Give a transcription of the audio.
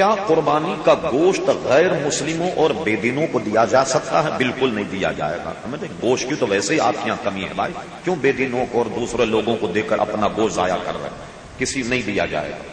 کیا قربانی کا گوشت غیر مسلموں اور بے دینوں کو دیا جا سکتا ہے؟ بالکل نہیں دیا جائے گا۔ ہمیں گوشت کی تو ویسے ہی آپ یہاں کمی ہے بھائی۔ کیوں بے دینوں کو اور دوسرے لوگوں کو دے کر اپنا گوشت ضائع کر رہے ہیں؟ کسی نہیں دیا جائے گا۔